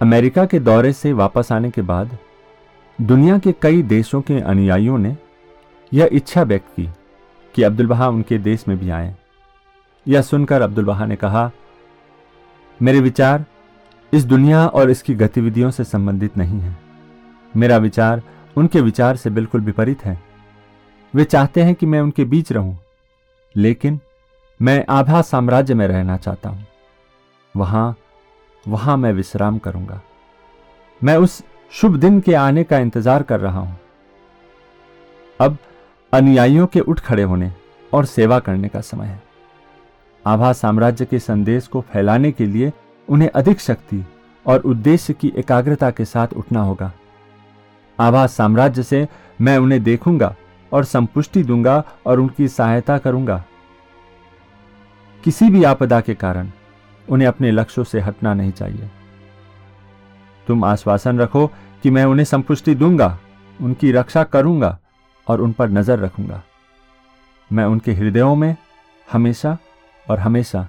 America के दौरे से वापस आने के बाद दुनिया के कई देशों के अनुयायियों ने यह इच्छा व्यक्त की कि अब्दुल बहा उनके देश में भी आए। यह सुनकर अब्दुल बहा ने कहा, मेरे विचार इस दुनिया और इसकी गतिविधियों से संबंधित नहीं है। मेरा विचार उनके विचार से बिल्कुल विपरीत है। वे चाहते हैं कि मैं उनके बीच रहूँ, लेकिन मैं आभा साम्राज्य में रहना चाहता हूँ। वहाँ वहाँ मैं विश्राम करूँगा। मैं उस शुभ दिन के आने का इंतज़ार कर रहा हूँ। अब अनुयायियों के उठ खड़े होने और सेवा करने का समय है। आभा साम्राज्य के संदेश को फैलाने के लिए उन्हें अधिक शक्ति और उद्देश्य की एकाग्रता के साथ उठना होगा। आभा साम्राज्य से मैं उन्हें देखूँगा और संपुष्टि दूँगा और उनकी सहायता करूँगा। किसी भी आपदा के कारण उन्हें अपने लक्ष्यों से हटना नहीं चाहिए। तुम आश्वासन रखो कि मैं उन्हें संपुष्टि दूँगा, उनकी रक्षा करूँगा और उन पर नज़र रखूँगा। मैं उनके हृदयों में हमेशा और हमेशा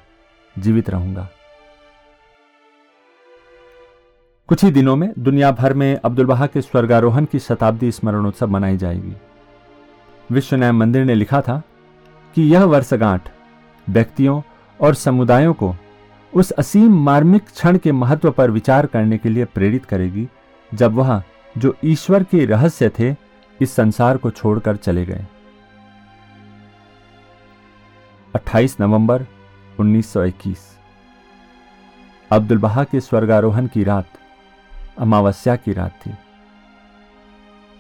जीवित रहूँगा। कुछ ही दिनों में दुनिया भर में अब्दुल बहा के स्वर्गारोहण की शताब्दी स्मरणोत्सव मनाई जाएगी। विश्व न्याय मंदिर ने लिखा था कि यह वर्षगांठ व्यक्तियों और समुदायों को उस असीम मार्मिक क्षण के महत्व पर विचार करने के लिए प्रेरित करेगी, जब वह, जो ईश्वर के रहस्य थे, इस संसार को छोड़कर चले गए। 28 नवंबर 1921 अब्दुल बहा के स्वर्गारोहण की रात, अमावस्या की रात थी।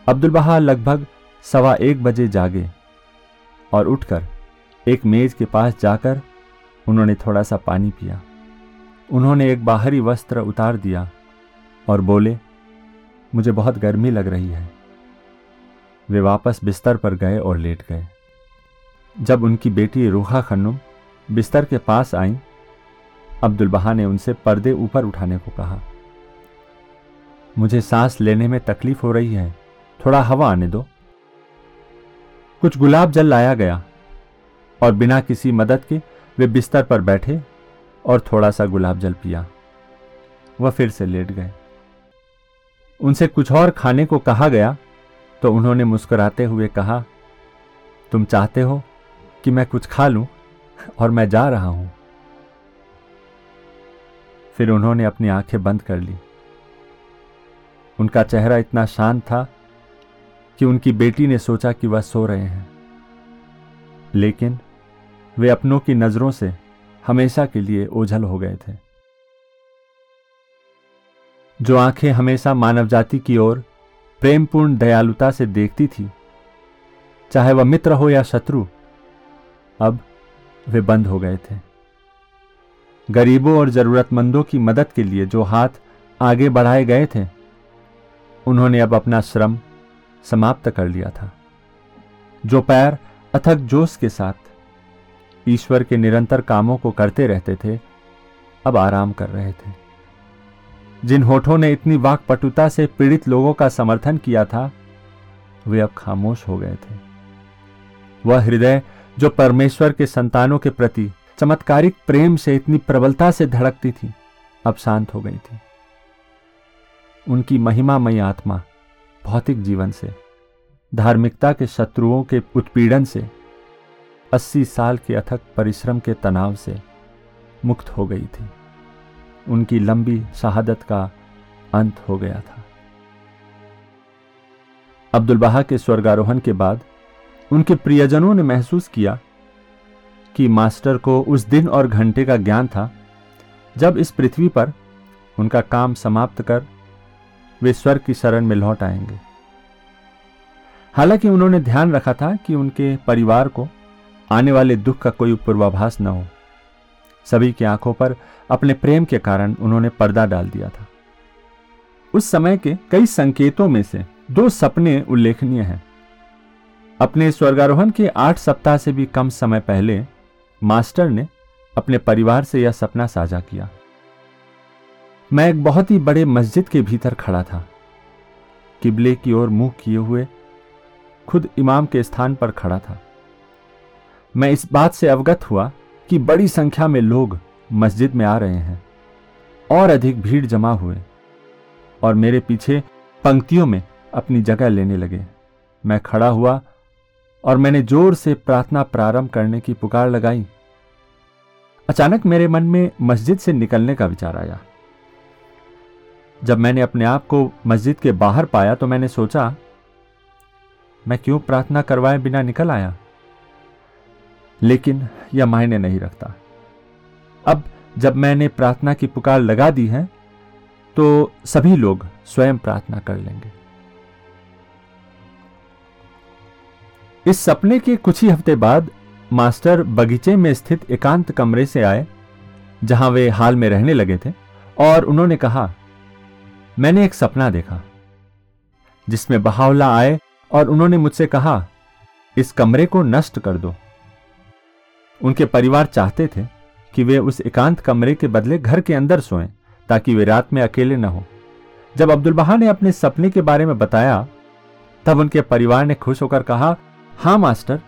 अब्दुल बहा लगभग सवा एक बजे जागे और उठकर एक मेज के पास जाकर उन्होंने थोड़ा सा पानी पिया। उन्होंने एक बाहरी वस्त्र उतार दिया और बोले, मुझे बहुत गर्मी लग रही है। वे वापस बिस्तर पर गए और लेट गए। जब उनकी बेटी रूहा खन्नुम बिस्तर के पास आई, अब्दुल बहा ने उनसे पर्दे ऊपर उठाने को कहा, मुझे सांस लेने में तकलीफ़ हो रही है, थोड़ा हवा आने दो। कुछ गुलाब जल लाया गया और बिना किसी मदद के वे बिस्तर पर बैठे और थोड़ा सा गुलाब जल पिया। वह फिर से लेट गए। उनसे कुछ और खाने को कहा गया तो उन्होंने मुस्कुराते हुए कहा, तुम चाहते हो कि मैं कुछ खा लूँ और मैं जा रहा हूँ? फिर उन्होंने अपनी आँखें बंद कर ली। उनका चेहरा इतना शांत था कि उनकी बेटी ने सोचा कि वह सो रहे हैं। लेकिन वे अपनों की नज़रों से हमेशा के लिए ओझल हो गए थे। जो आँखें हमेशा मानव जाति की ओर प्रेमपूर्ण दयालुता से देखती थी, चाहे वह मित्र हो या शत्रु, अब वे बंद हो गए थे। गरीबों और जरूरतमंदों की मदद के लिए जो हाथ आगे बढ़ाए गए थे, उन्होंने अब अपना श्रम समाप्त कर लिया था। जो पैर अथक जोश के साथ ईश्वर के निरंतर कामों को करते रहते थे, अब आराम कर रहे थे। जिन होठों ने इतनी वाकपटुता से पीड़ित लोगों का समर्थन किया था, वे अब खामोश हो गए थे। वह हृदय जो परमेश्वर के संतानों के प्रति चमत्कारिक प्रेम से इतनी प्रबलता से धड़कती थी, अब शांत हो गई थी। उनकी महिमामयी आत्मा, भौतिक जीवन से, धार्मिकता के शत्रुओं के उत्पीड़न से अस्सी साल के अथक परिश्रम के तनाव से मुक्त हो गई थी। उनकी लंबी शहादत का अंत हो गया था। अब्दुल बहा के स्वर्गारोहण के बाद उनके प्रियजनों ने महसूस किया कि मास्टर को उस दिन और घंटे का ज्ञान था जब इस पृथ्वी पर उनका काम समाप्त कर वे स्वर्ग की शरण में लौट आएँगे। हालाँकि उन्होंने ध्यान रखा था कि उनके परिवार को आने वाले दुख का कोई पूर्वाभास न हो। सभी की आँखों पर अपने प्रेम के कारण उन्होंने पर्दा डाल दिया था। उस समय के कई संकेतों में से दो सपने उल्लेखनीय हैं। अपने स्वर्गारोहण के आठ सप्ताह से भी कम समय पहले मास्टर ने अपने परिवार से यह सपना साझा किया। मैं एक बहुत ही बड़े मस्जिद के भीतर खड़ा था। किबले की ओर मुँह किए हुए खुद इमाम के स्थान पर खड़ा था। मैं इस बात से अवगत हुआ कि बड़ी संख्या में लोग मस्जिद में आ रहे हैं और अधिक भीड़ जमा हुए और मेरे पीछे पंक्तियों में अपनी जगह लेने लगे। मैं खड़ा हुआ और मैंने ज़ोर से प्रार्थना प्रारंभ करने की पुकार लगाई। अचानक मेरे मन में मस्जिद से निकलने का विचार आया। जब मैंने अपने आप को मस्जिद के बाहर पाया तो मैंने सोचा, मैं क्यों प्रार्थना करवाए बिना निकल आया? लेकिन यह मायने नहीं रखता। अब जब मैंने प्रार्थना की पुकार लगा दी है तो सभी लोग स्वयं प्रार्थना कर लेंगे। इस सपने के कुछ ही हफ़्ते बाद मास्टर बगीचे में स्थित एकांत कमरे से आए, जहाँ वे हाल में रहने लगे थे, और उन्होंने कहा, मैंने एक सपना देखा, जिसमें बहावला आए और उन्होंने मुझसे कहा, इस कमरे को नष्ट कर दो। उनके परिवार चाहते थे कि वे उस एकांत कमरे के बदले घर के अंदर सोएँ, ताकि वे रात में अकेले न हो जब अब्दुल बहा ने अपने सपने के बारे में बताया, तब उनके परिवार ने खुश होकर कहा, हाँ, मास्टर,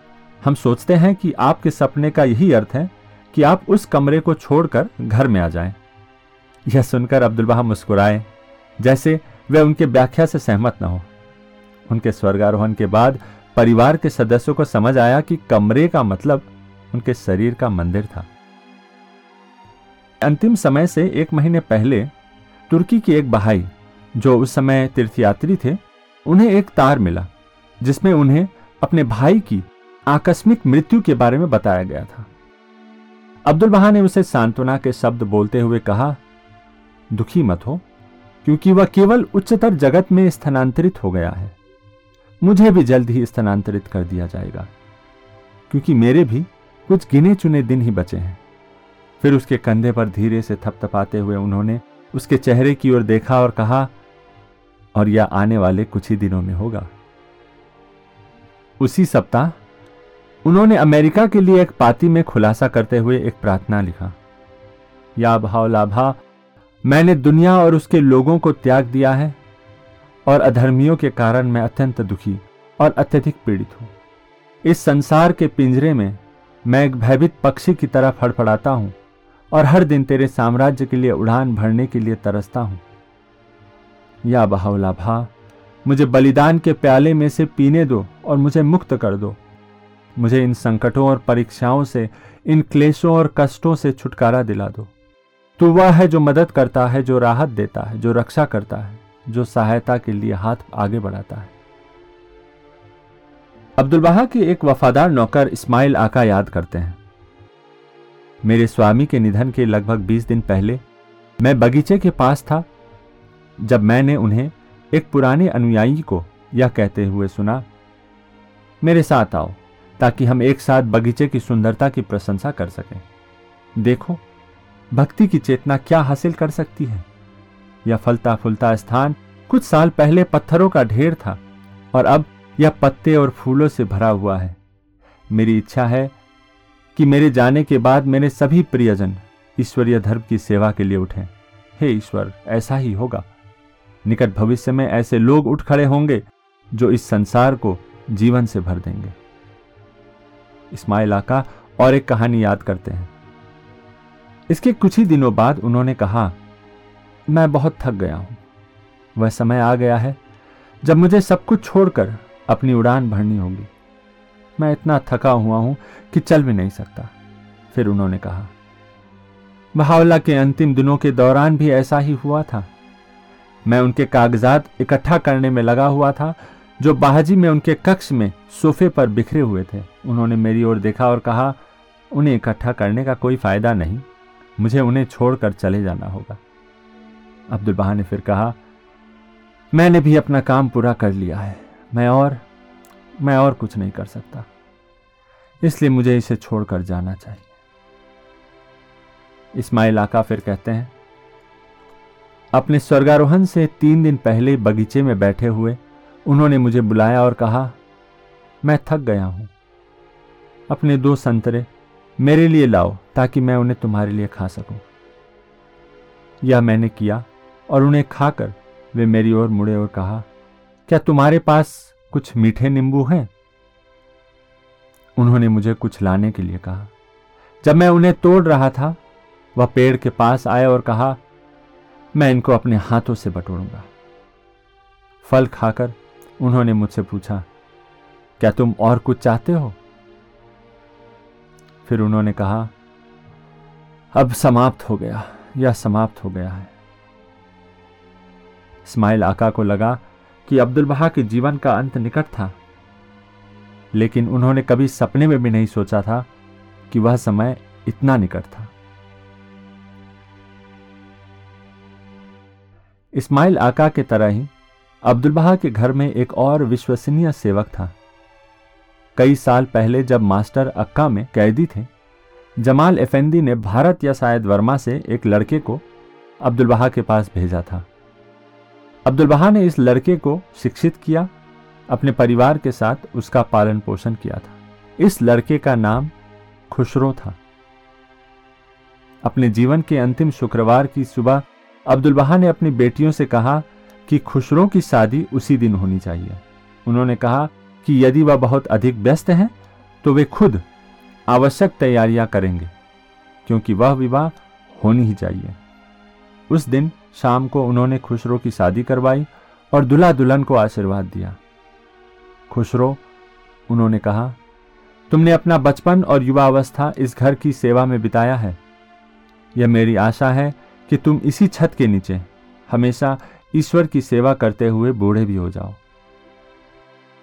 हम सोचते हैं कि आपके सपने का यही अर्थ है कि आप उस कमरे को छोड़कर घर में आ जाएँ। यह सुनकर अब्दुल बहा मुस्कुराए, जैसे वे उनके व्याख्या से सहमत न हो उनके स्वर्गारोहण के बाद परिवार के सदस्यों को समझ आया कि कमरे का मतलब उनके शरीर का मंदिर था। अंतिम समय से एक महीने पहले तुर्की की एक बहाई, जो उस समय तीर्थयात्री थे, उन्हें एक तार मिला, जिसमें उन्हें अपने भाई की आकस्मिक मृत्यु के बारे में बताया गया था। अब्दुल बहा ने उसे सांत्वना के शब्द बोलते हुए कहा, दुखी मत हो, क्योंकि वह केवल उच्चतर जगत में स्थानांतरित हो गया है। मुझे भी जल्द ही स्थानांतरित कर दिया जाएगा, क्योंकि मेरे भी कुछ गिने चुने दिन ही बचे हैं। फिर उसके कंधे पर धीरे से थपथपाते हुए उन्होंने उसके चेहरे की ओर देखा और कहा, और यह आने वाले कुछ ही दिनों में होगा। उसी सप्ताह, उन्होंने अमेरिका के लिए एक पाती में खुलासा करते हुए एक प्रार्थना लिखा। या भाव लाभा, मैंने दुनिया और उसके लोगों को त्याग दिया है और अधर्मियों के कारण मैं अत्यंत दुखी और अत्यधिक पीड़ित हूँ। इस संसार के पिंजरे में मैं एक भयभीत पक्षी की तरह फड़फड़ाता हूँ और हर दिन तेरे साम्राज्य के लिए उड़ान भरने के लिए तरसता हूँ। या बहावला भा मुझे बलिदान के प्याले में से पीने दो और मुझे मुक्त कर दो। मुझे इन संकटों और परीक्षाओं से, इन क्लेशों और कष्टों से छुटकारा दिला दो। तू वह है जो मदद करता है, जो राहत देता है, जो रक्षा करता है, जो सहायता के लिए हाथ आगे बढ़ाता है। अब्दुल बहा के एक वफादार नौकर इस्माइल आका याद करते हैं। मेरे स्वामी के निधन के लगभग 20 दिन पहले मैं बगीचे के पास था, जब मैंने उन्हें एक पुराने अनुयायी को यह कहते हुए सुना, मेरे साथ आओ, ताकि हम एक साथ बगीचे की सुंदरता की प्रशंसा कर सकें। देखो, भक्ति की चेतना क्या हासिल कर सकती है? यह फलता फुलता स्थान कुछ साल पहले पत्थरों का ढेर था, और अब यह पत्ते और फूलों से भरा हुआ है। मेरी इच्छा है कि मेरे जाने के बाद मेरे सभी प्रियजन ईश्वरीय धर्म की सेवा के लिए उठें। हे ईश्वर, ऐसा ही होगा। निकट भविष्य में ऐसे लोग उठ खड़े होंगे जो इस संसार को जीवन से भर देंगे। इस्माइल आका और एक कहानी याद करते हैं। इसके कुछ ही दिनों बाद उन्होंने कहा, मैं बहुत थक गया हूँ। वह समय आ गया है जब मुझे सब कुछ छोड़कर अपनी उड़ान भरनी होगी। मैं इतना थका हुआ हूँ कि चल भी नहीं सकता, फिर उन्होंने कहा। बहावला के अंतिम दिनों के दौरान भी ऐसा ही हुआ था। मैं उनके कागजात इकट्ठा करने में लगा हुआ था, जो बाहजी में उनके कक्ष में सोफे पर बिखरे हुए थे। उन्होंने मेरी ओर देखा और कहा, उन्हें इकट्ठा करने का कोई फ़ायदा नहीं, मुझे उन्हें छोड़कर चले जाना होगा। अब्दुल बहा ने फिर कहा, मैंने भी अपना काम पूरा कर लिया है। मैं और मैं और कुछ नहीं कर सकता। इसलिए मुझे इसे छोड़कर जाना चाहिए। इस्माइल आका फिर कहते हैं, अपने स्वर्गारोहण से तीन दिन पहले बगीचे में बैठे हुए उन्होंने मुझे बुलाया और कहा, मैं थक गया हूँ। अपने दो संतरे मेरे लिए लाओ ताकि मैं उन्हें तुम्हारे लिए खा सकूँ। यह मैंने किया और उन्हें खाकर वे मेरी ओर मुड़े और कहा क्या तुम्हारे पास कुछ मीठे नींबू हैं? उन्होंने मुझे कुछ लाने के लिए कहा। जब मैं उन्हें तोड़ रहा था, वह पेड़ के पास आए और कहा, मैं इनको अपने हाथों से बटोरूँगा। फल खाकर उन्होंने मुझसे पूछा, क्या तुम और कुछ चाहते हो? फिर उन्होंने कहा, अब समाप्त हो गया या समाप्त हो गया है। स्माइल आका को लगा कि अब्दुल बहा के जीवन का अंत निकट था। लेकिन उन्होंने कभी सपने में भी नहीं सोचा था कि वह समय इतना निकट था। इस्माइल आका के तरह ही अब्दुल बहा के घर में एक और विश्वसनीय सेवक था। कई साल पहले जब मास्टर अक्का में कैदी थे, जमाल एफेंदी ने भारत या शायद वर्मा से एक लड़के को अब्दुल बहा के पास भेजा था। अब्दुल बहा ने इस लड़के को शिक्षित किया, अपने परिवार के साथ उसका पालन पोषण किया था। इस लड़के का नाम खुशरो था। अपने जीवन के अंतिम शुक्रवार की सुबह अब्दुल बहा ने अपनी बेटियों से कहा कि खुशरों की शादी उसी दिन होनी चाहिए। उन्होंने कहा कि यदि वह बहुत अधिक व्यस्त हैं तो वे खुद आवश्यक तैयारियाँ करेंगे, क्योंकि वह विवाह होनी ही चाहिए। उस दिन शाम को उन्होंने खुशरो की शादी करवाई और दुल्हा दुल्हन को आशीर्वाद दिया। खुशरो उन्होंने कहा, तुमने अपना बचपन और युवा अवस्था इस घर की सेवा में बिताया है। यह मेरी आशा है कि तुम इसी छत के नीचे हमेशा ईश्वर की सेवा करते हुए बूढ़े भी हो जाओ।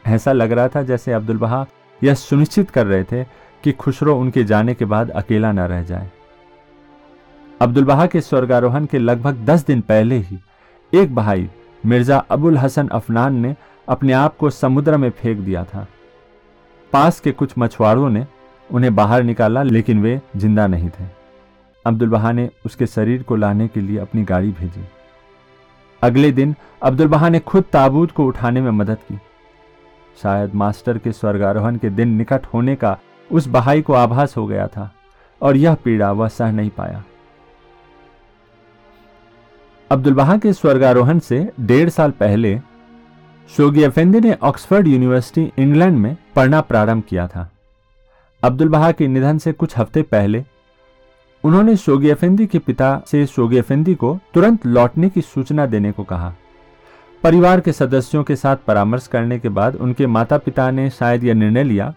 ऐसा लग रहा था जैसे अब्दुल बहा यह सुनिश्चित कर रहे थे कि खुशरो उनके जाने के बाद अकेला न रह जाए। अब्दुल बहा के स्वर्गारोहण के लगभग दस दिन पहले ही, एक भाई, मिर्ज़ा अबुल हसन अफनान ने अपने आप को समुद्र में फेंक दिया था। पास के कुछ मछुआरों ने उन्हें बाहर निकाला, लेकिन वे ज़िंदा नहीं थे। अब्दुल बहा ने उसके शरीर को लाने के लिए अपनी गाड़ी भेजी। अगले दिन, अब्दुल बहा ने खुद ताबूत को उठाने में मदद की। शायद मास्टर के स्वर्गारोहण के दिन निकट होने का उस बहाई को आभास हो गया था, और यह पीड़ा वह सह नहीं पाया। अब्दुल बहा के स्वर्गारोहण से डेढ़ साल पहले शोगी अफेंदी ने ऑक्सफोर्ड यूनिवर्सिटी इंग्लैंड में पढ़ना प्रारंभ किया था। अब्दुल बहा के निधन से कुछ हफ़्ते पहले उन्होंने शोगी अफेंदी के पिता से शोगी अफेंदी को तुरंत लौटने की सूचना देने को कहा। परिवार के सदस्यों के साथ परामर्श करने के बाद उनके माता पिता ने शायद यह निर्णय लिया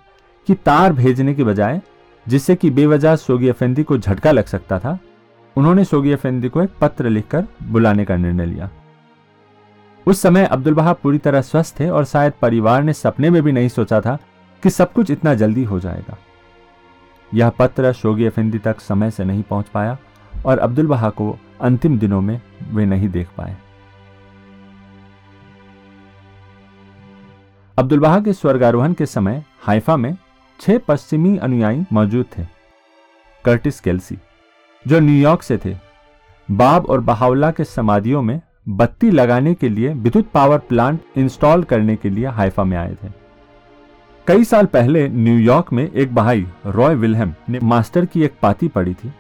कि तार भेजने के बजाय, जिससे कि बेवजह सोगी अफेंदी को झटका लग सकता था उन्होंने सोगी अफेंदी को एक पत्र लिखकर बुलाने का निर्णय लिया। उस समय अब्दुल बहा पूरी तरह स्वस्थ थे और शायद परिवार ने सपने में भी नहीं सोचा था कि सब कुछ इतना जल्दी हो जाएगा। यह पत्र शोगी अफेंदी तक समय से नहीं पहुँच पाया और अब्दुल बहा को अंतिम दिनों में वे नहीं देख पाए। अब्दुल बहा के स्वर्गारोहण के समय हाइफा में छह पश्चिमी अनुयायी मौजूद थे, कर्टिस केल्सी। जो न्यूयॉर्क से थे, बाब और बहावला के समाधियों में बत्ती लगाने के लिए विद्युत पावर प्लांट इंस्टॉल करने के लिए हाइफा में आए थे। कई साल पहले न्यूयॉर्क में एक भाई रॉय विलहम ने मास्टर की एक पाती पड़ी थी,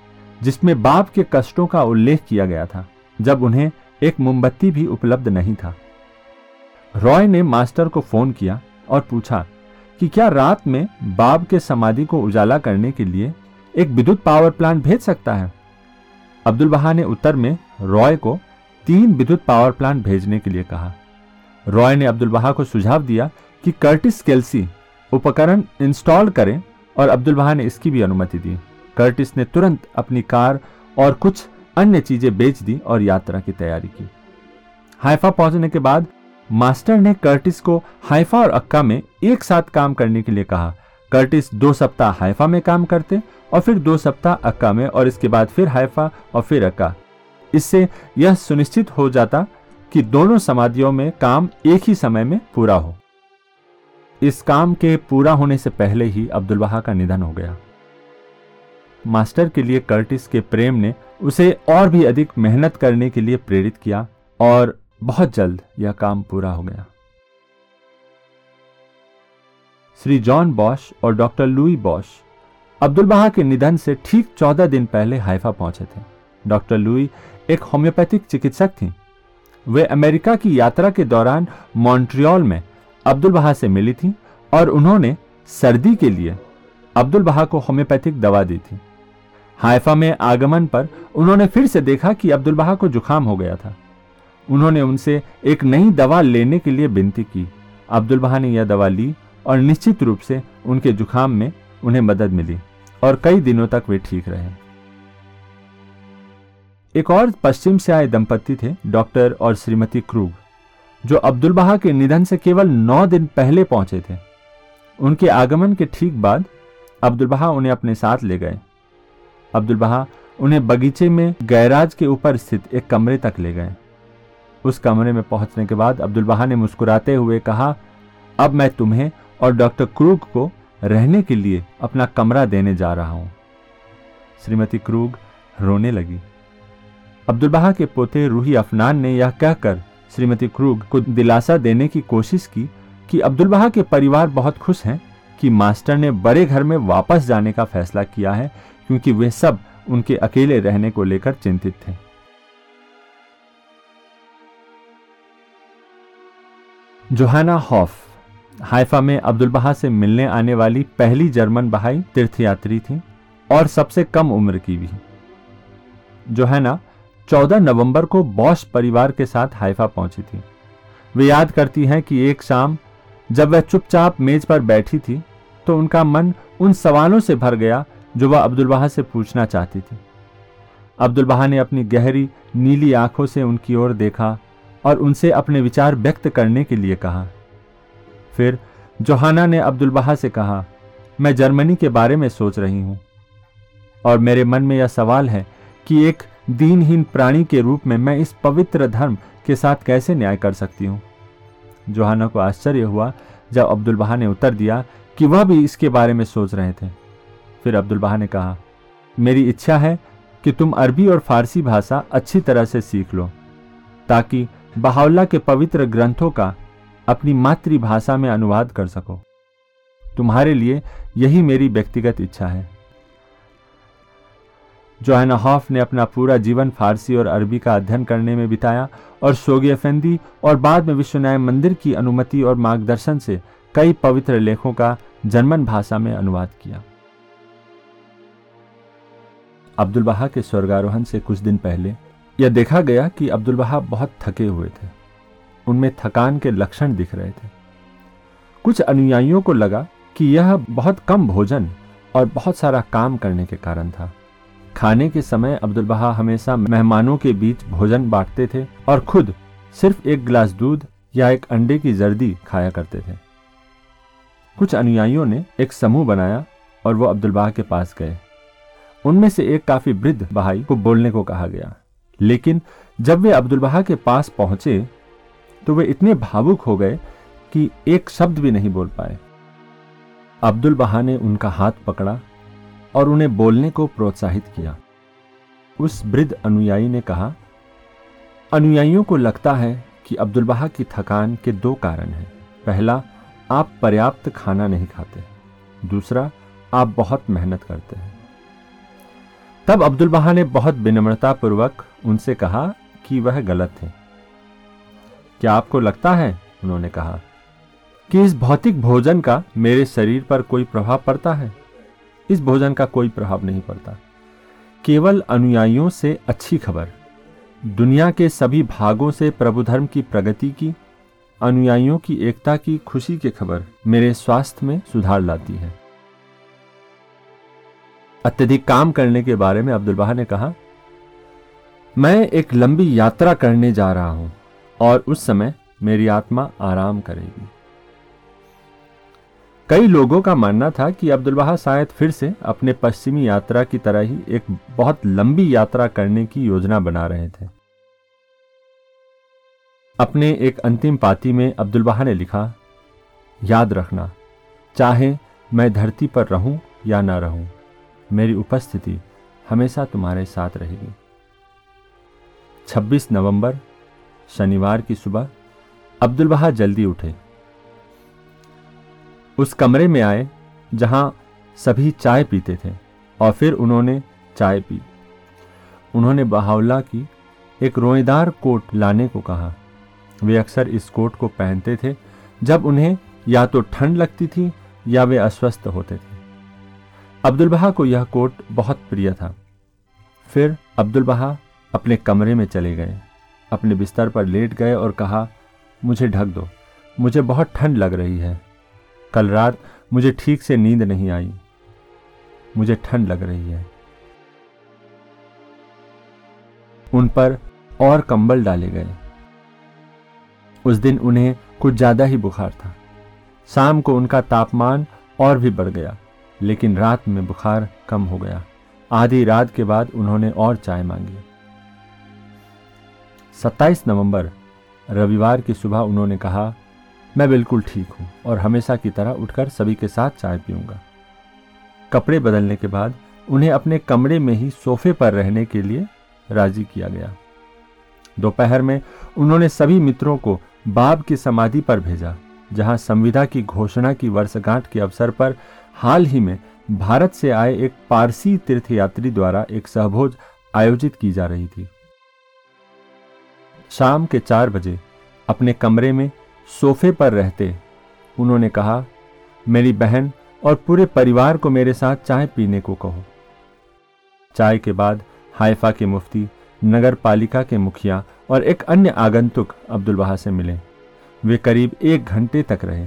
जिसमें बाप के कष्टों का उल्लेख किया गया था, जब उन्हें एक मोमबत्ती भी उपलब्ध नहीं था। रॉय ने मास्टर को फ़ोन किया और पूछा कि क्या रात में बाब के समाधि को उजाला करने के लिए एक विद्युत पावर प्लांट भेज सकता है। अब्दुल बहा ने उत्तर में रॉय को तीन विद्युत पावर प्लांट भेजने के लिए कहा। रॉय ने अब्दुल बहा को सुझाव दिया कि कर्टिस केल्सी उपकरण इंस्टॉल करें और अब्दुल बहा ने इसकी भी अनुमति दी। कर्टिस ने तुरंत अपनी कार और कुछ अन्य चीज़ें बेच दी और यात्रा की तैयारी की। हाइफा पहुँचने के बाद मास्टर ने कर्टिस को हाइफा और अक्का में एक साथ काम करने के लिए कहा। कर्टिस दो सप्ताह हाइफा में काम करते और फिर दो सप्ताह अक्का में और इसके बाद फिर हाइफा और फिर अक्का। इससे यह सुनिश्चित हो जाता कि दोनों समाधियों में काम एक ही समय में पूरा हो। इस काम के पूरा होने से पहले ही अब्दुल बहा का निधन हो गया। मास्टर के लिए कर्टिस के प्रेम ने उसे और भी अधिक मेहनत करने के लिए प्रेरित किया और बहुत जल्द यह काम पूरा हो गया। श्री जॉन बॉश और doctor Louis Bosch Abdul Baha के निधन से ठीक चौदह दिन पहले हाइफा पहुँचे थे। डॉक्टर लुई एक होम्योपैथिक चिकित्सक थी। वे अमेरिका की यात्रा के दौरान मॉन्ट्रियल में अब्दुल बहा से मिली थी और उन्होंने सर्दी के लिए अब्दुल बहा को होम्योपैथिक दवा दी थी। हाइफा में आगमन पर उन्होंने फिर से देखा कि अब्दुल बहा को जुकाम हो गया था। उन्होंने उनसे एक नई दवा लेने के लिए विनती की। अब्दुल बहा ने यह दवा ली और निश्चित रूप से उनके जुखाम में उन्हें मदद मिली और कई दिनों तक वे ठीक रहे। एक और पश्चिम से आए दंपति थे डॉक्टर और श्रीमती क्रूग, जो अब्दुल बहा के निधन से केवल नौ दिन पहले पहुँचे थे। उनके आगमन के ठीक बाद अब्दुल बहा उन्हें अपने साथ ले गए। अब्दुल बहा उन्हें बगीचे में गैराज के ऊपर स्थित एक कमरे तक ले गए। उस कमरे में पहुँचने के बाद अब्दुल बहा ने मुस्कुराते हुए कहा, अब मैं तुम्हें और डॉक्टर क्रूग को रहने के लिए अपना कमरा देने जा रहा हूँ। श्रीमती क्रूग रोने लगी। अब्दुल बहा के पोते रूही अफनान ने यह कहकर श्रीमती क्रूग को दिलासा देने की कोशिश की कि अब्दुल बहा के परिवार बहुत खुश हैं कि मास्टर ने बड़े घर में वापस जाने का फैसला किया है, क्योंकि वे सब उनके अकेले रहने को लेकर चिंतित थे। जोहाना हॉफ हाइफा में अब्दुल बहा से मिलने आने वाली पहली जर्मन बहाई तीर्थयात्री थी और सबसे कम उम्र की भी। जो है ना 14 नवंबर को बॉश परिवार के साथ हाइफा पहुँची थी। वे याद करती हैं कि एक शाम जब वह चुपचाप मेज पर बैठी थी तो उनका मन उन सवालों से भर गया जो वह अब्दुल बहा से पूछना चाहती थी। अब्दुल बहा ने अपनी गहरी, नीली आँखों से उनकी ओर देखा और उनसे अपने विचार व्यक्त करने के लिए कहा। फिर जोहाना ने अब्दुल बहा से कहा, मैं जर्मनी के बारे में सोच रही हूँ। और मेरे मन में यह सवाल है कि एक दीनहीन प्राणी के रूप में मैं इस पवित्र धर्म के साथ कैसे न्याय कर सकती हूँ? जोहाना को आश्चर्य हुआ जब अब्दुल बहा ने उत्तर दिया कि वह भी इसके बारे में सोच रहे थे। फिर अब्दुल बहा ने कहा, मेरी इच्छा है कि तुम अरबी और फारसी भाषा अच्छी तरह से सीख लो, ताकि बहावल्ला के पवित्र ग्रंथों का अपनी मातृभाषा में अनुवाद कर सको। तुम्हारे लिए यही मेरी व्यक्तिगत इच्छा है। जोहाना हॉफ ने अपना पूरा जीवन फारसी और अरबी का अध्ययन करने में बिताया और सोगी अफेंदी और बाद में विश्व न्याय मंदिर की अनुमति और मार्गदर्शन से कई पवित्र लेखों का जर्मन भाषा में अनुवाद किया। अब्दुल बहा के स्वर्गारोहण से कुछ दिन पहले यह देखा गया कि अब्दुल बहा बहुत थके हुए थे। उनमें थकान के लक्षण दिख रहे थे। कुछ अनुयायियों को लगा कि यह बहुत कम भोजन और बहुत सारा काम करने के कारण था। खाने के समय अब्दुल बहा हमेशा मेहमानों के बीच भोजन बांटते थे और खुद सिर्फ़ एक गिलास दूध या एक अंडे की जर्दी खाया करते थे। कुछ अनुयायियों ने एक समूह बनाया और वो अब्दुल बहा के पास गए। उनमें से एक काफ़ी वृद्ध बहाई को बोलने को कहा गया। लेकिन जब वे अब्दुल बहा के पास पहुँचे तो वे इतने भावुक हो गए कि एक शब्द भी नहीं बोल पाए। अब्दुल बहा ने उनका हाथ पकड़ा और उन्हें बोलने को प्रोत्साहित किया। उस वृद्ध अनुयायी ने कहा, अनुयायियों को लगता है कि अब्दुल बहा की थकान के दो कारण हैं। पहला, आप पर्याप्त खाना नहीं खाते। दूसरा, आप बहुत मेहनत करते हैं। तब अब्दुल बहा ने बहुत विनम्रतापूर्वक उनसे कहा कि वह गलत थे क्या आपको लगता है? उन्होंने कहा, कि इस भौतिक भोजन का मेरे शरीर पर कोई प्रभाव पड़ता है? इस भोजन का कोई प्रभाव नहीं पड़ता। केवल अनुयायियों से अच्छी खबर। दुनिया के सभी भागों से प्रभु धर्म की प्रगति की, अनुयायियों की एकता की खुशी की खबर मेरे स्वास्थ्य में सुधार लाती है। अत्यधिक काम करने के बारे में अब्दुल बहा ने कहा, मैं एक लंबी यात्रा करने जा रहा हूँ। और उस समय मेरी आत्मा आराम करेगी। कई लोगों का मानना था कि अब्दुल बहा शायद फिर से अपने पश्चिमी यात्रा की तरह ही एक बहुत लंबी यात्रा करने की योजना बना रहे थे। अपने एक अंतिम पाती में अब्दुल बहा ने लिखा, याद रखना, चाहे मैं धरती पर रहूँ या ना रहूँ, मेरी उपस्थिति हमेशा तुम्हारे साथ रहेगी। 26 नवंबर शनिवार की सुबह अब्दुल बहा जल्दी उठे। उस कमरे में आए, जहाँ सभी चाय पीते थे और फिर उन्होंने चाय पी। उन्होंने बहावला की एक रोएदार कोट लाने को कहा। वे अक्सर इस कोट को पहनते थे, जब उन्हें या तो ठंड लगती थी या वे अस्वस्थ होते थे। अब्दुल बहा को यह कोट बहुत प्रिय था। फिर अब्दुल बहा अपने कमरे में चले गए। अपने बिस्तर पर लेट गए और कहा, मुझे ढक दो। मुझे बहुत ठंड लग रही है। कल रात मुझे ठीक से नींद नहीं आई। मुझे ठंड लग रही है। उन पर और कंबल डाले गए। उस दिन उन्हें कुछ ज़्यादा ही बुखार था। शाम को उनका तापमान और भी बढ़ गया, लेकिन रात में बुखार कम हो गया। आधी रात के बाद उन्होंने और चाय मांगी। 27 नवंबर, रविवार की सुबह उन्होंने कहा, मैं बिल्कुल ठीक हूँ और हमेशा की तरह उठकर सभी के साथ चाय पीऊँगा। कपड़े बदलने के बाद उन्हें अपने कमरे में ही सोफे पर रहने के लिए राज़ी किया गया। दोपहर में उन्होंने सभी मित्रों को बाब की समाधि पर भेजा, जहाँ संविदा की घोषणा की वर्षगांठ के अवसर पर हाल ही में भारत से आए एक पारसी तीर्थयात्री द्वारा एक सहभोज आयोजित की जा रही थी। शाम के चार बजे अपने कमरे में सोफे पर रहते, उन्होंने कहा, मेरी बहन और पूरे परिवार को मेरे साथ चाय पीने को कहो। चाय के बाद हाइफा के मुफ्ती, नगर पालिका के मुखिया और एक अन्य आगंतुक अब्दुल बहा से मिले। वे करीब एक घंटे तक रहे।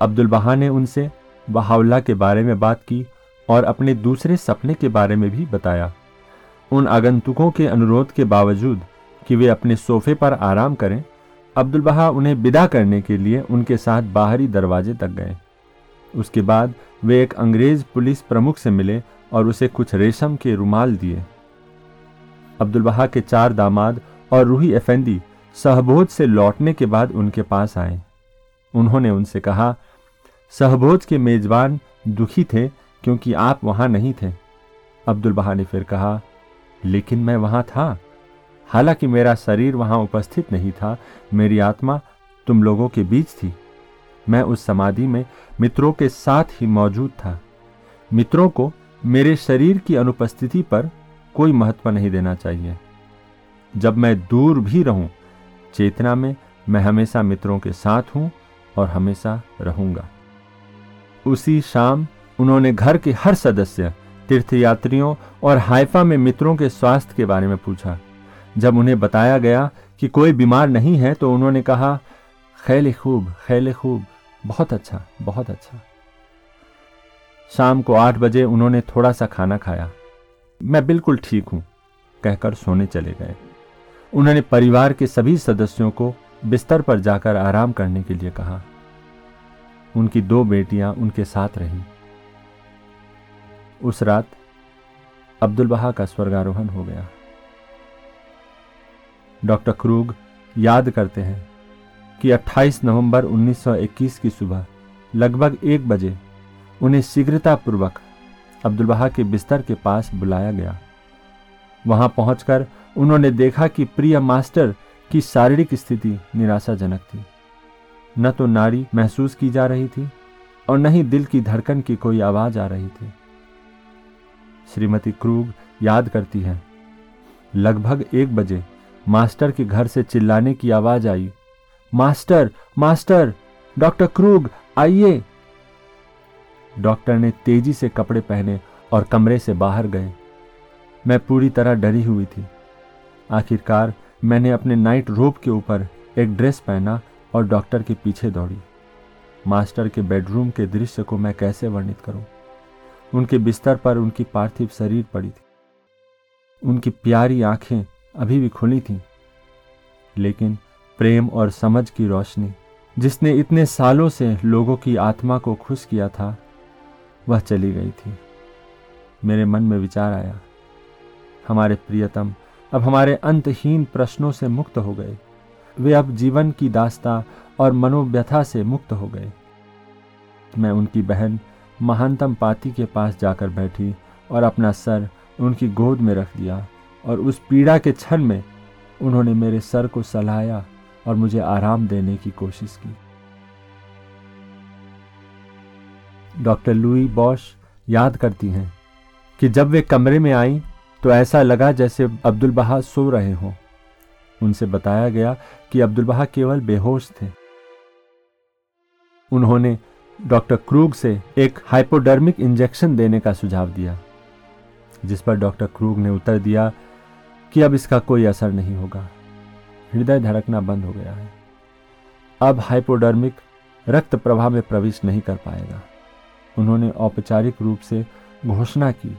अब्दुल बहा ने उनसे बहावला के बारे में बात की और अपने दूसरे सपने के बारे में भी बताया। उन आगंतुकों के अनुरोध के बावजूद कि वे अपने सोफे पर आराम करें, अब्दुल बहा उन्हें विदा करने के लिए उनके साथ बाहरी दरवाजे तक गए। उसके बाद वे एक अंग्रेज़ पुलिस प्रमुख से मिले और उसे कुछ रेशम के रुमाल दिए। अब्दुल बहा के चार दामाद और रूही अफेंदी सहभोज से लौटने के बाद उनके पास आए। उन्होंने उनसे कहा सहबोज के मेजबान दुखी थे क्योंकि आप वहाँ नहीं थे। अब्दुल बहा ने फिर कहा, लेकिन मैं वहाँ था। हालाँकि मेरा शरीर वहाँ उपस्थित नहीं था, मेरी आत्मा तुम लोगों के बीच थी। मैं उस समाधि में मित्रों के साथ ही मौजूद था। मित्रों को मेरे शरीर की अनुपस्थिति पर कोई महत्व नहीं देना चाहिए। जब मैं दूर भी रहूँ, चेतना में मैं हमेशा मित्रों के साथ हूँ और हमेशा रहूँगा। उसी शाम उन्होंने घर के हर सदस्य, तीर्थयात्रियों और हाइफा में मित्रों के स्वास्थ्य के बारे में पूछा। जब उन्हें बताया गया कि कोई बीमार नहीं है तो उन्होंने कहा खैले खूब खैले खूब, बहुत अच्छा बहुत अच्छा। शाम को आठ बजे उन्होंने थोड़ा सा खाना खाया। मैं बिल्कुल ठीक हूँ, कहकर सोने चले गए। उन्होंने परिवार के सभी सदस्यों को बिस्तर पर जाकर आराम करने के लिए कहा। उनकी दो बेटियाँ उनके साथ रहीं। उस रात अब्दुल बहा का स्वर्गारोहण हो गया। डॉक्टर क्रूग याद करते हैं कि 28 नवंबर 1921 की सुबह लगभग एक बजे उन्हें शीघ्रतापूर्वक अब्दुल बहा के बिस्तर के पास बुलाया गया। वहाँ पहुंचकर उन्होंने देखा कि प्रिय मास्टर की शारीरिक स्थिति निराशाजनक थी। न तो नारी महसूस की जा रही थी और न ही दिल की धड़कन की कोई आवाज़ आ रही थी। श्रीमती क्रूग याद करती है, लगभग एक बजे मास्टर के घर से चिल्लाने की आवाज़ आई। मास्टर मास्टर, डॉक्टर क्रूग, आइए। डॉक्टर ने तेज़ी से कपड़े पहने और कमरे से बाहर गए। मैं पूरी तरह डरी हुई थी। आखिरकार मैंने अपने नाइट रोप के ऊपर एक ड्रेस पहना और डॉक्टर के पीछे दौड़ी। मास्टर के बेडरूम के दृश्य को मैं कैसे वर्णित करूँ? उनके बिस्तर पर उनकी पार्थिव शरीर पड़ी थी। उनकी प्यारी आँखें अभी भी खुली थीं। लेकिन प्रेम और समझ की रोशनी, जिसने इतने सालों से लोगों की आत्मा को खुश किया था, वह चली गई थी। मेरे मन में विचार आया, हमारे प्रियतम, अब हमारे अंतहीन प्रश्नों से मुक्त हो गए। वे अब जीवन की दास्ता और मनोव्यथा से मुक्त हो गए। मैं उनकी बहन महानतम पाती के पास जाकर बैठी और अपना सर उनकी गोद में रख दिया। और उस पीड़ा के क्षण में उन्होंने मेरे सर को सलाया और मुझे आराम देने की कोशिश की। डॉक्टर लुई बॉश याद करती हैं कि जब वे कमरे में आई तो ऐसा लगा जैसे अब्दुल बहा सो रहे हों। उनसे बताया गया कि अब्दुल बहा केवल बेहोश थे। उन्होंने डॉक्टर क्रूग से एक हाइपोडर्मिक इंजेक्शन देने का सुझाव दिया, जिस पर डॉक्टर क्रूग ने उत्तर दिया कि अब इसका कोई असर नहीं होगा। हृदय धड़कना बंद हो गया है। अब हाइपोडर्मिक रक्त प्रवाह में प्रवेश नहीं कर पाएगा। उन्होंने औपचारिक रूप से घोषणा की